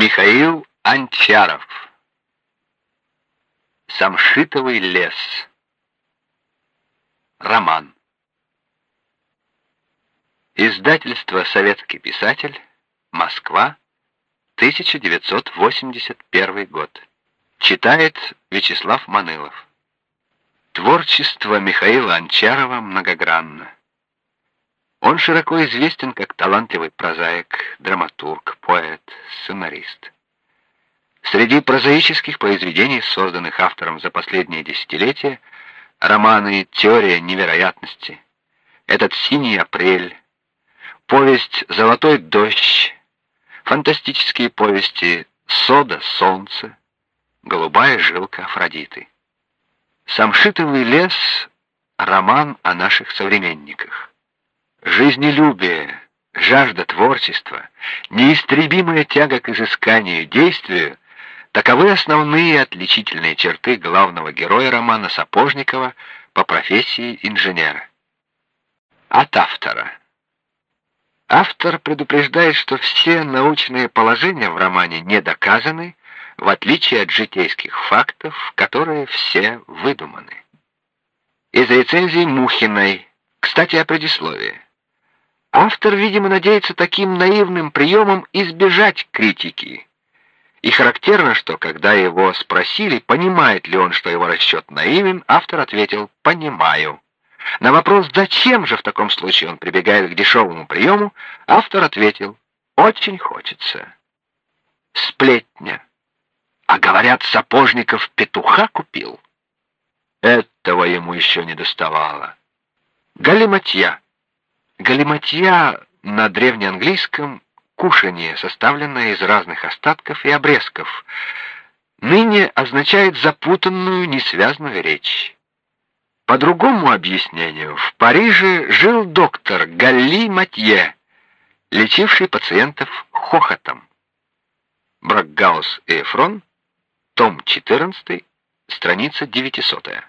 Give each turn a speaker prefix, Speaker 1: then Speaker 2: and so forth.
Speaker 1: Михаил Анчаров. Самшитовый лес. Роман. Издательство «Советский писатель», Москва, 1981 год. Читает Вячеслав Манылов. Творчество Михаила Анчарова многогранно. Он широко известен как талантливый прозаик, драматург, поэт, сценарист. Среди прозаических произведений, созданных автором за последние десятилетия, романы «Теория невероятности», «Этот синий апрель», повесть «Золотой дождь», фантастические повести «Сода, солнце», «Голубая жилка Афродиты». «Самшитовый лес» — роман о наших современниках. Жизнелюбие, жажда творчества, неистребимая тяга к изысканию, действию — таковы основные отличительные черты главного героя романа Сапожникова по профессии инженера. От автора. Автор предупреждает, что все научные положения в романе не доказаны, в отличие от житейских фактов, которые все выдуманы. Из рецензии Мухиной. Кстати, о предисловии. Автор, видимо, надеется таким наивным приемом избежать критики. И характерно, что когда его спросили, понимает ли он, что его расчет наивен, автор ответил «понимаю». На вопрос, зачем же в таком случае он прибегает к дешевому приему, автор ответил «очень хочется». Сплетня. А говорят, Сапожников петуха купил. Этого ему еще не доставало. Галиматья. Галиматья на древнеанглийском кушанье, составленное из разных остатков и обрезков, ныне означает запутанную, несвязную речь. По другому объяснению, в Париже жил доктор Галли лечивший пациентов хохотом. Бракгаус и Эфрон, том 14, страница 900.